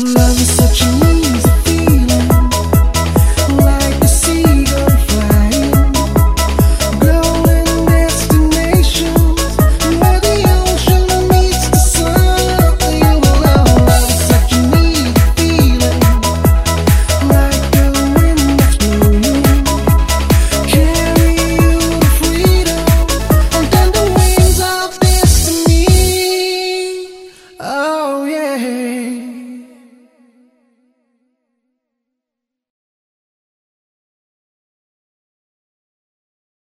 Love is such a